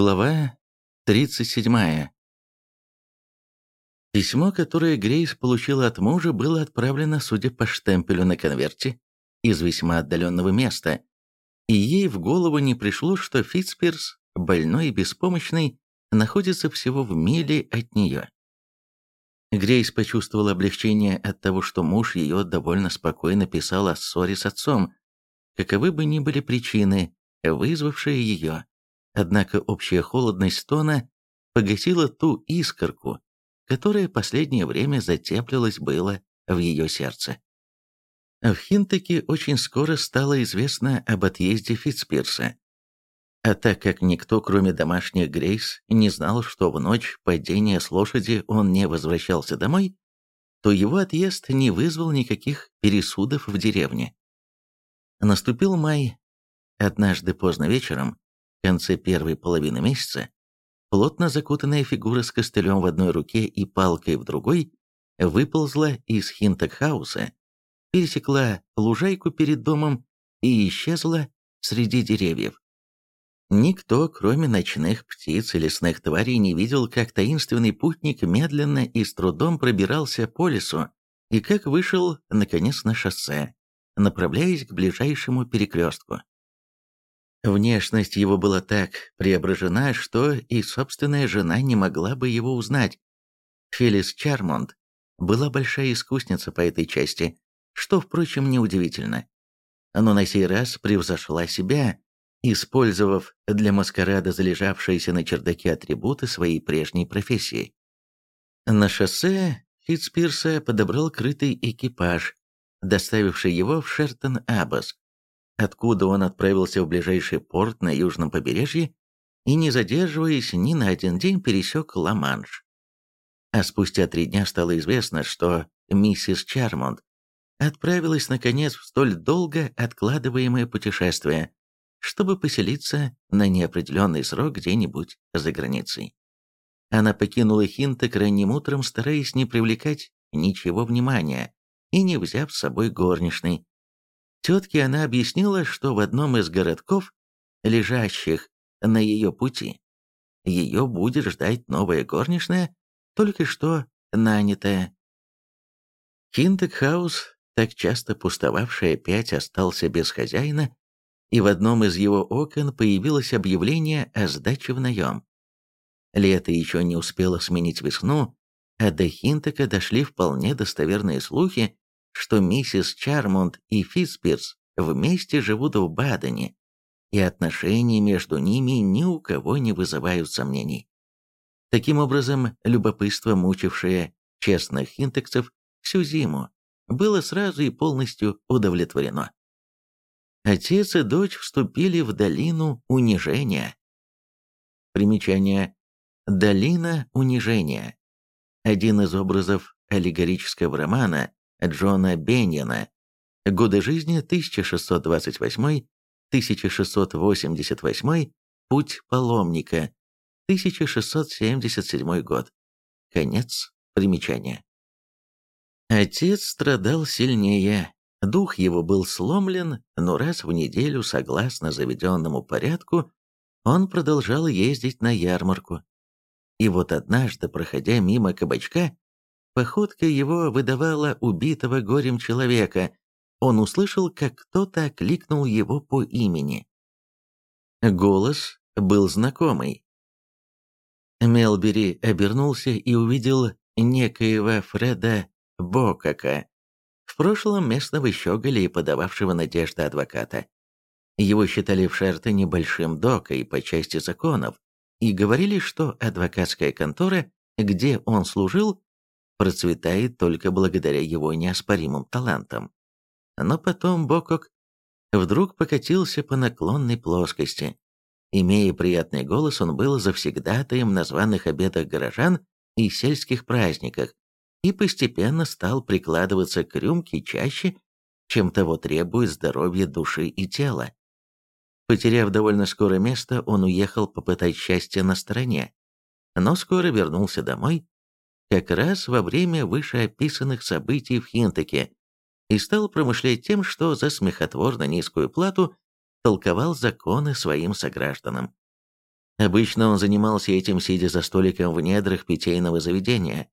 Глава 37. Письмо, которое Грейс получила от мужа, было отправлено, судя по штемпелю на конверте, из весьма отдаленного места, и ей в голову не пришло, что Фитцпирс, больной и беспомощный, находится всего в миле от нее. Грейс почувствовала облегчение от того, что муж ее довольно спокойно писал о ссоре с отцом, каковы бы ни были причины, вызвавшие ее. Однако общая холодность тона погасила ту искорку, которая последнее время затеплилась было в ее сердце. В Хинтаке очень скоро стало известно об отъезде Фитцпирса. А так как никто, кроме домашних Грейс, не знал, что в ночь падения с лошади он не возвращался домой, то его отъезд не вызвал никаких пересудов в деревне. Наступил май. Однажды поздно вечером, конце первой половины месяца, плотно закутанная фигура с костылем в одной руке и палкой в другой выползла из Хинтакхауса, пересекла лужайку перед домом и исчезла среди деревьев. Никто, кроме ночных птиц и лесных тварей, не видел, как таинственный путник медленно и с трудом пробирался по лесу и как вышел, наконец, на шоссе, направляясь к ближайшему перекрестку. Внешность его была так преображена, что и собственная жена не могла бы его узнать. Фелис Чармонд была большая искусница по этой части, что, впрочем, неудивительно. Но на сей раз превзошла себя, использовав для маскарада залежавшиеся на чердаке атрибуты своей прежней профессии. На шоссе Фитцпирса подобрал крытый экипаж, доставивший его в Шертон-Аббас, откуда он отправился в ближайший порт на южном побережье и, не задерживаясь ни на один день, пересек Ла-Манш. А спустя три дня стало известно, что миссис Чармонд отправилась, наконец, в столь долго откладываемое путешествие, чтобы поселиться на неопределенный срок где-нибудь за границей. Она покинула Хинток ранним утром, стараясь не привлекать ничего внимания и не взяв с собой горничной. Тетке она объяснила, что в одном из городков, лежащих на ее пути, ее будет ждать новая горничная, только что нанятая. Хинток-хаус, так часто пустовавший, опять остался без хозяина, и в одном из его окон появилось объявление о сдаче в наем. Лето еще не успело сменить весну, а до Хинтека дошли вполне достоверные слухи, что миссис Чармонд и Фитспирс вместе живут в Бадене, и отношения между ними ни у кого не вызывают сомнений. Таким образом, любопытство, мучившее честных хинтексов всю зиму, было сразу и полностью удовлетворено. Отец и дочь вступили в долину унижения. Примечание. Долина унижения. Один из образов аллегорического романа Джона Беньяна. Годы жизни 1628-1688. Путь паломника. 1677 год. Конец примечания. Отец страдал сильнее, Дух его был сломлен, но раз в неделю, согласно заведенному порядку, он продолжал ездить на ярмарку. И вот однажды, проходя мимо кабачка, походка его выдавала убитого горем человека. Он услышал, как кто-то окликнул его по имени. Голос был знакомый. Мелбери обернулся и увидел некоего Фреда Бокака, в прошлом местного щеголя и подававшего надежды адвоката. Его считали в Шерте небольшим докой по части законов и говорили, что адвокатская контора, где он служил, процветает только благодаря его неоспоримым талантам. Но потом Бокок вдруг покатился по наклонной плоскости. Имея приятный голос, он был завсегдатаем на званых обедах горожан и сельских праздниках, и постепенно стал прикладываться к рюмке чаще, чем того требует здоровье души и тела. Потеряв довольно скоро место, он уехал попытать счастье на стороне, но скоро вернулся домой, как раз во время вышеописанных событий в Хинтаке, и стал промышлять тем, что за смехотворно низкую плату толковал законы своим согражданам. Обычно он занимался этим, сидя за столиком в недрах питейного заведения.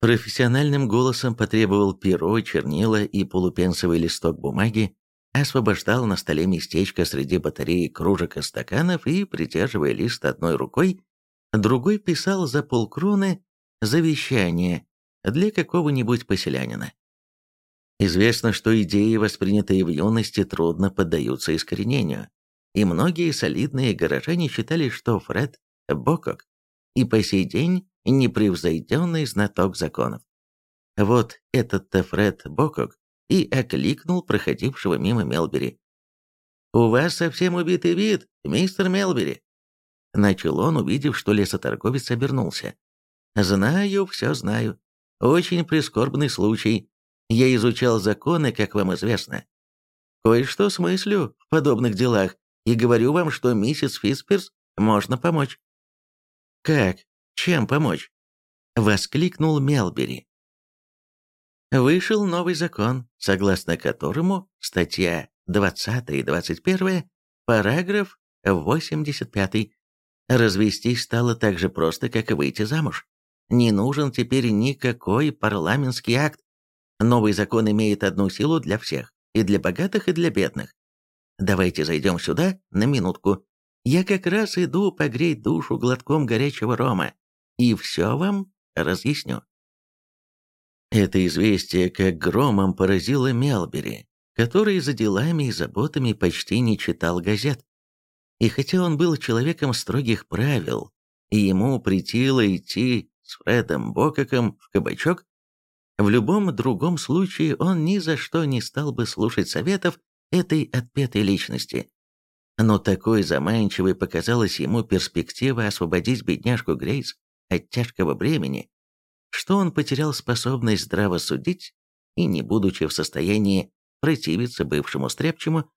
Профессиональным голосом потребовал перо, чернила и полупенсовый листок бумаги, освобождал на столе местечко среди батареи кружек и стаканов и, придерживая лист одной рукой, другой писал за полкроны завещание для какого-нибудь поселянина. Известно, что идеи, воспринятые в юности, трудно поддаются искоренению, и многие солидные горожане считали, что Фред Бокок и по сей день непревзойденный знаток законов. Вот этот-то Фред Бокок и окликнул проходившего мимо Мелбери. «У вас совсем убитый вид, мистер Мелбери!» Начал он, увидев, что лесоторговец обернулся. «Знаю, все знаю. Очень прискорбный случай. Я изучал законы, как вам известно. Кое-что смыслю в подобных делах, и говорю вам, что миссис Фисперс можно помочь». «Как? Чем помочь?» — воскликнул Мелбери. Вышел новый закон, согласно которому статья 20 и 21, параграф 85, развестись стало так же просто, как и выйти замуж. Не нужен теперь никакой парламентский акт. Новый закон имеет одну силу для всех, и для богатых, и для бедных. Давайте зайдем сюда на минутку. Я как раз иду погреть душу глотком горячего рома, и все вам разъясню. Это известие как громом поразило Мелбери, который за делами и заботами почти не читал газет. И хотя он был человеком строгих правил, и ему притило идти с Фредом Бококом в кабачок, в любом другом случае он ни за что не стал бы слушать советов этой отпетой личности. Но такой заманчивой показалась ему перспектива освободить бедняжку Грейс от тяжкого бремени, что он потерял способность здраво судить и, не будучи в состоянии противиться бывшему стряпчему,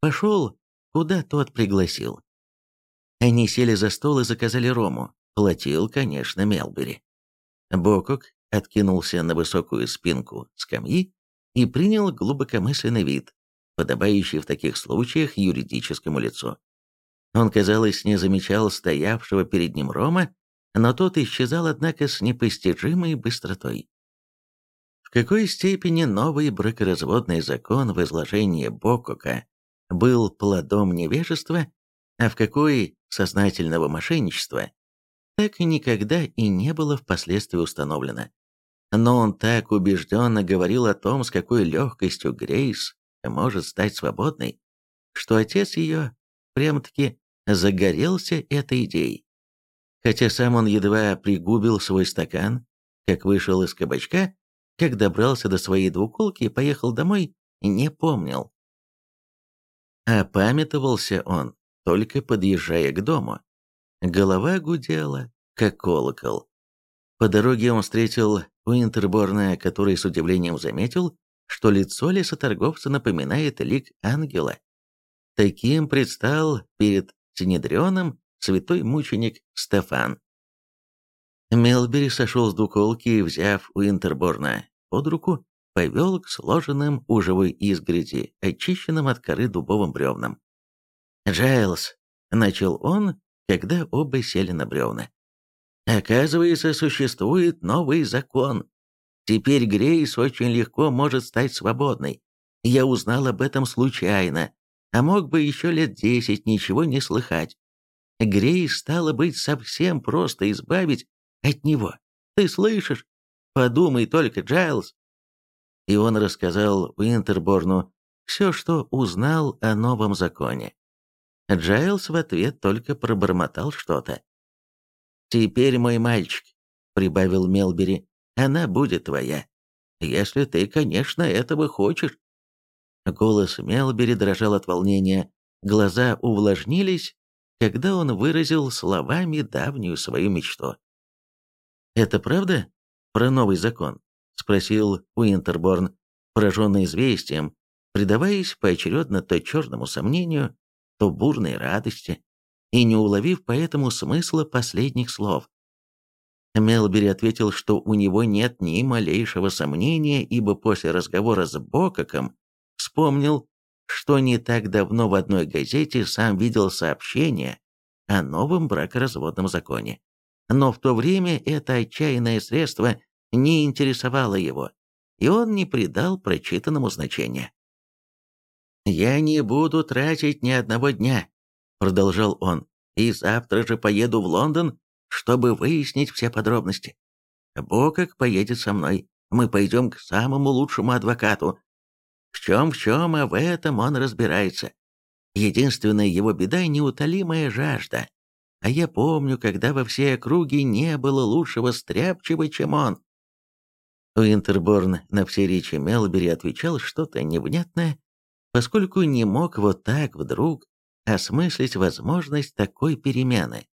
пошел, куда тот пригласил. Они сели за стол и заказали рому. Платил, конечно, Мелбери. Бокок откинулся на высокую спинку скамьи и принял глубокомысленный вид, подобающий в таких случаях юридическому лицу. Он, казалось, не замечал стоявшего перед ним Рома, но тот исчезал, однако, с непостижимой быстротой. В какой степени новый бракоразводный закон в изложении Бокока был плодом невежества, а в какой сознательного мошенничества, так и никогда и не было впоследствии установлено. Но он так убежденно говорил о том, с какой легкостью Грейс может стать свободной, что отец ее прям-таки загорелся этой идеей. Хотя сам он едва пригубил свой стакан, как вышел из кабачка, как добрался до своей двуколки и поехал домой, не помнил. Опамятовался он, только подъезжая к дому. Голова гудела, как колокол. По дороге он встретил Уинтерборна, который с удивлением заметил, что лицо лесоторговца напоминает лик ангела. Таким предстал перед Синедрионом святой мученик Стефан. Мелбери сошел с двуколки взяв Уинтерборна под руку, повел к сложенным у живой изгороди, очищенным от коры дубовым бревнам. «Джайлз», — начал он, когда оба сели на бревна. «Оказывается, существует новый закон. Теперь Грейс очень легко может стать свободной. Я узнал об этом случайно, а мог бы еще лет десять ничего не слыхать. Грей стало быть совсем просто избавить от него. Ты слышишь? Подумай только, Джайлз. И он рассказал Уинтерборну все, что узнал о новом законе. Джайлз в ответ только пробормотал что-то. «Теперь, мой мальчик», — прибавил Мелбери, — «она будет твоя. Если ты, конечно, этого хочешь». Голос Мелбери дрожал от волнения, глаза увлажнились, когда он выразил словами давнюю свою мечту. «Это правда про новый закон?» — спросил Уинтерборн, пораженный известием, предаваясь поочередно то черному сомнению, то бурной радости, и не уловив поэтому смысла последних слов. Мелбери ответил, что у него нет ни малейшего сомнения, ибо после разговора с Бококом вспомнил, что не так давно в одной газете сам видел сообщение о новом бракоразводном законе. Но в то время это отчаянное средство не интересовало его, и он не придал прочитанному значения. «Я не буду тратить ни одного дня», — продолжал он, «и завтра же поеду в Лондон, чтобы выяснить все подробности. Бокок поедет со мной, мы пойдем к самому лучшему адвокату. В чем в чем, а в этом он разбирается. Единственная его беда — неутолимая жажда. А я помню, когда во всей округе не было лучшего стряпчего, чем он. Уинтерборн на все речи Мелбери отвечал что-то невнятное, поскольку не мог вот так вдруг осмыслить возможность такой перемены.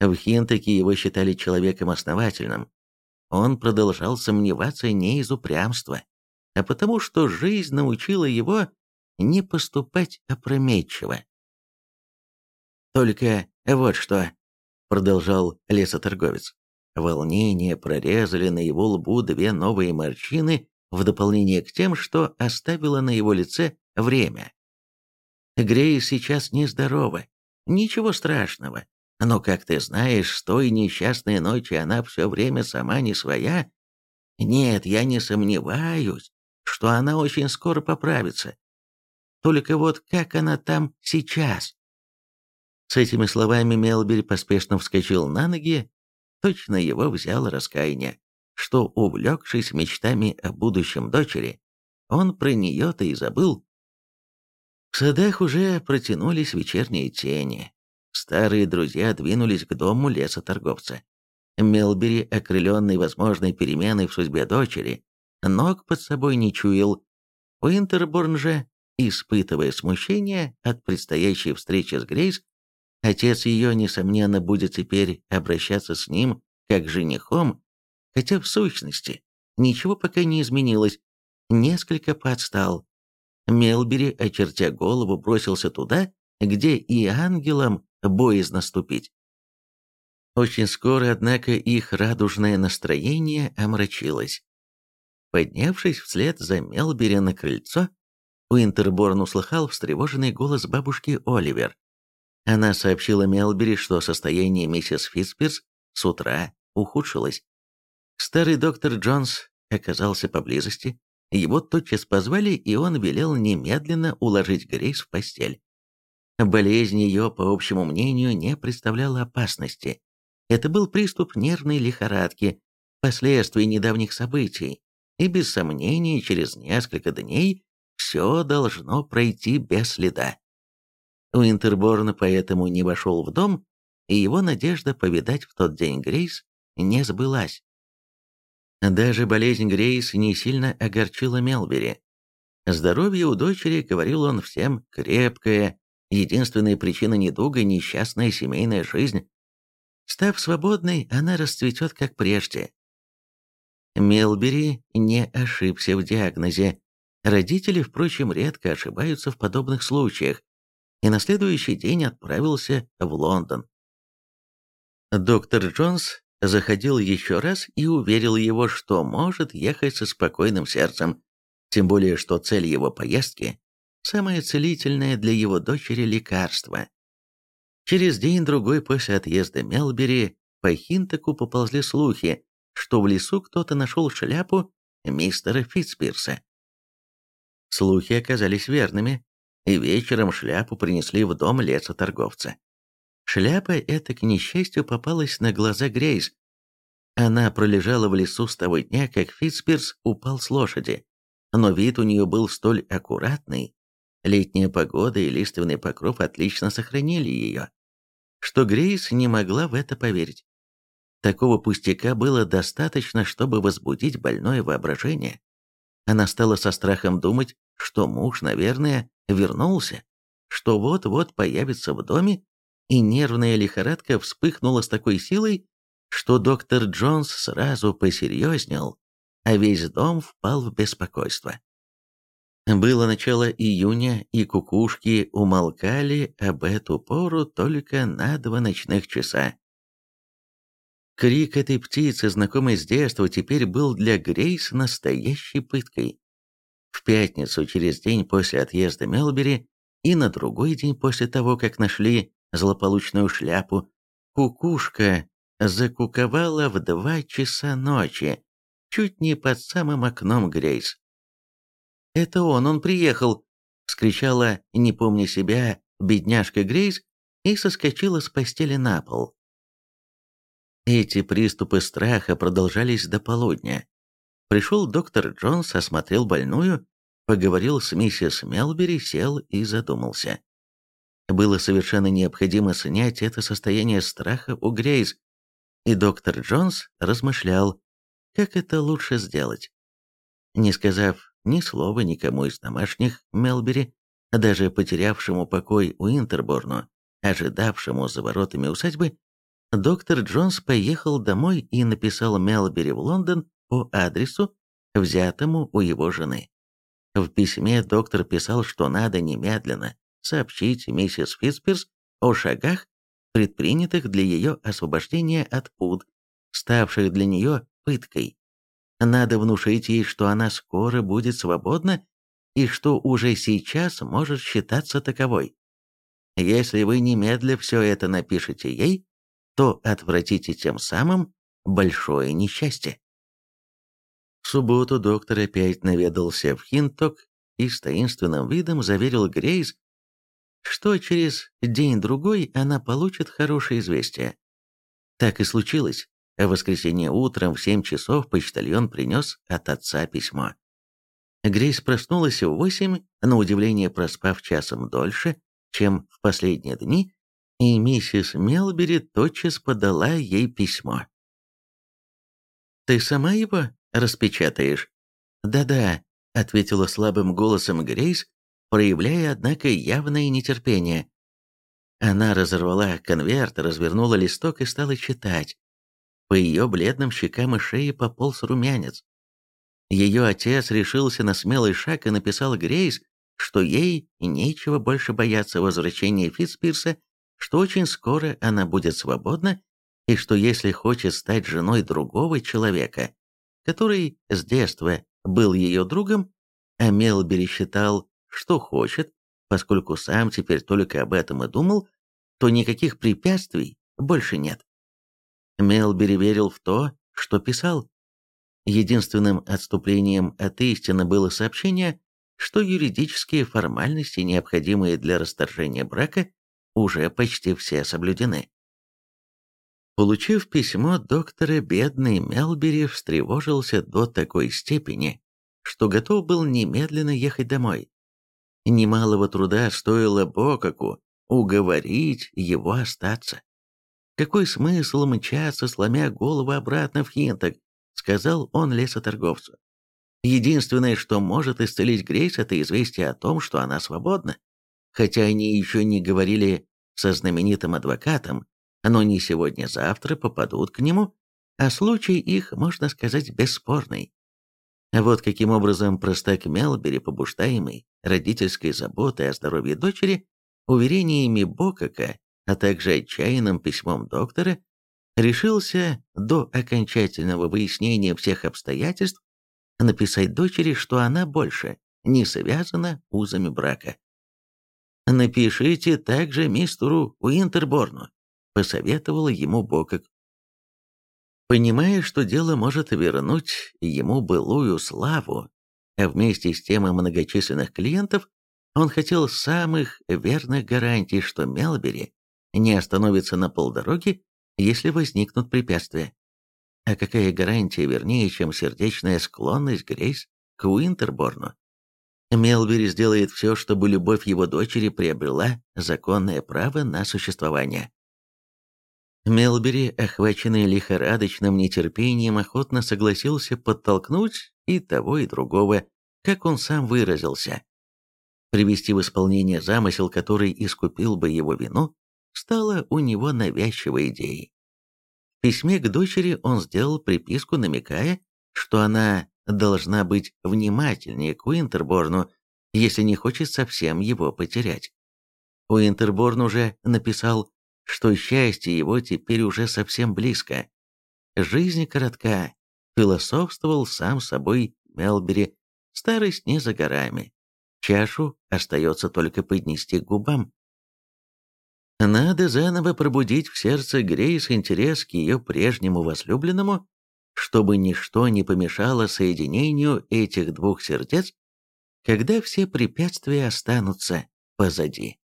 В Хинтаке его считали человеком основательным. Он продолжал сомневаться не из упрямства, а потому что жизнь научила его не поступать опрометчиво. «Только вот что», — продолжал лесоторговец, волнение прорезали на его лбу две новые морщины в дополнение к тем, что оставило на его лице время. Грей сейчас нездорова, ничего страшного, но, как ты знаешь, с той несчастной ночи она все время сама не своя. Нет, я не сомневаюсь, что она очень скоро поправится. Только вот как она там сейчас? С этими словами Мелбери поспешно вскочил на ноги, точно его взяло раскаяние, что, увлекшись мечтами о будущем дочери, он про нее-то и забыл, в садах уже протянулись вечерние тени. Старые друзья двинулись к дому лесоторговца. Мелбери, окрыленный возможной переменой в судьбе дочери, ног под собой не чуял. Уинтерборн же, испытывая смущение от предстоящей встречи с Грейс, отец ее, несомненно, будет теперь обращаться с ним как женихом, хотя в сущности ничего пока не изменилось, несколько подстал. Мелбери, очертя голову, бросился туда, где и ангелам боязно ступить. Очень скоро, однако, их радужное настроение омрачилось. Поднявшись вслед за Мелбери на крыльцо, Уинтерборн услыхал встревоженный голос бабушки Оливер. Она сообщила Мелбери, что состояние миссис Фитспирс с утра ухудшилось. Старый доктор Джонс оказался поблизости, его тотчас позвали, и он велел немедленно уложить Грейс в постель. Болезнь ее, по общему мнению, не представляла опасности. Это был приступ нервной лихорадки, последствий недавних событий, и без сомнения через несколько дней все должно пройти без следа. Уинтерборн поэтому не вошел в дом, и его надежда повидать в тот день Грейс не сбылась. Даже болезнь Грейс не сильно огорчила Мелбери. Здоровье у дочери, говорил он всем, крепкое, единственная причина недуга – несчастная семейная жизнь. Став свободной, она расцветет как прежде. Мелбери не ошибся в диагнозе. Родители, впрочем, редко ошибаются в подобных случаях, и на следующий день отправился в Лондон. Доктор Джонс заходил еще раз и уверил его, что может ехать со спокойным сердцем, тем более что цель его поездки – самое целительное для его дочери лекарство. Через день-другой после отъезда Мелбери по Хинтаку поползли слухи, что в лесу кто-то нашел шляпу мистера Фитспирса. Слухи оказались верными, и вечером шляпу принесли в дом лесоторговца. Шляпа эта, к несчастью, попалась на глаза Грейс. Она пролежала в лесу с того дня, как Фитспирс упал с лошади. Но вид у нее был столь аккуратный, летняя погода и лиственный покров отлично сохранили ее, что Грейс не могла в это поверить. Такого пустяка было достаточно, чтобы возбудить больное воображение. Она стала со страхом думать, что муж, наверное, вернулся, что вот-вот появится в доме и нервная лихорадка вспыхнула с такой силой, что доктор Джонс сразу посерьезнел, а весь дом впал в беспокойство. Было начало июня, и кукушки умолкали об эту пору только на два ночных часа. Крик этой птицы, знакомый с детства, теперь был для Грейс настоящей пыткой. В пятницу, через день после отъезда Мелбери, и на другой день после того, как нашли злополучную шляпу, кукушка закуковала в два часа ночи, чуть не под самым окном Грейс. «Это он, он приехал!» — вскричала, не помня себя, бедняжка Грейс и соскочила с постели на пол. Эти приступы страха продолжались до полудня. Пришел доктор Джонс, осмотрел больную, поговорил с миссис Мелбери, сел и задумался. Было совершенно необходимо снять это состояние страха у Грейс, и доктор Джонс размышлял, как это лучше сделать. Не сказав ни слова никому из домашних Мелбери, даже потерявшему покой у Интерборну, ожидавшему за воротами усадьбы, доктор Джонс поехал домой и написал Мелбери в Лондон по адресу, взятому у его жены. В письме доктор писал, что надо немедленно сообщить миссис Фитспирс о шагах, предпринятых для ее освобождения от пуд, ставших для нее пыткой. Надо внушить ей, что она скоро будет свободна и что уже сейчас может считаться таковой. Если вы немедля все это напишете ей, то отвратите тем самым большое несчастье. В субботу доктор опять наведался в Хинток и с таинственным видом заверил Грейс, что через день-другой она получит хорошее известие. Так и случилось. В воскресенье утром в семь часов почтальон принес от отца письмо. Грейс проснулась в восемь, на удивление проспав часом дольше, чем в последние дни, и миссис Мелбери тотчас подала ей письмо. «Ты сама его распечатаешь?» «Да-да», — ответила слабым голосом Грейс, проявляя, однако, явное нетерпение. Она разорвала конверт, развернула листок и стала читать. По ее бледным щекам и шее пополз румянец. Ее отец решился на смелый шаг и написал Грейс, что ей нечего больше бояться возвращения Фитспирса, что очень скоро она будет свободна, и что если хочет стать женой другого человека, который с детства был ее другом, а Мелбери считал, что хочет, поскольку сам теперь только об этом и думал, то никаких препятствий больше нет. Мелбери верил в то, что писал. Единственным отступлением от истины было сообщение, что юридические формальности, необходимые для расторжения брака, уже почти все соблюдены. Получив письмо доктора, бедный Мелбери встревожился до такой степени, что готов был немедленно ехать домой. Немалого труда стоило Бокаку уговорить его остаться. Какой смысл мчаться, сломя голову обратно в Хинток, сказал он лесоторговцу. Единственное, что может исцелить Грейс, это известие о том, что она свободна. Хотя они еще не говорили со знаменитым адвокатом, но не сегодня-завтра попадут к нему, а случай их, можно сказать, бесспорный. Вот каким образом простак Мелбери, побуждаемый родительской заботой о здоровье дочери, уверениями Бокака а также отчаянным письмом доктора, решился до окончательного выяснения всех обстоятельств написать дочери, что она больше не связана узами брака. «Напишите также мистеру Уинтерборну», — посоветовал ему Бокок. Понимая, что дело может вернуть ему былую славу, а вместе с тем и многочисленных клиентов, он хотел самых верных гарантий, что Мелбери не остановится на полдороги, если возникнут препятствия. А какая гарантия вернее, чем сердечная склонность Грейс к Уинтерборну? Мелбери сделает все, чтобы любовь его дочери приобрела законное право на существование. Мелбери, охваченный лихорадочным нетерпением, охотно согласился подтолкнуть и того, и другого, как он сам выразился. Привести в исполнение замысел, который искупил бы его вину, стала у него навязчивой идеей. В письме к дочери он сделал приписку, намекая, что она должна быть внимательнее к Уинтерборну, если не хочет совсем его потерять. Уинтерборн уже написал, что счастье его теперь уже совсем близко. Жизнь коротка, философствовал сам собой Мелбери, старость не за горами. Чашу остается только поднести к губам. Надо заново пробудить в сердце Грейс интерес к ее прежнему возлюбленному, чтобы ничто не помешало соединению этих двух сердец, когда все препятствия останутся позади.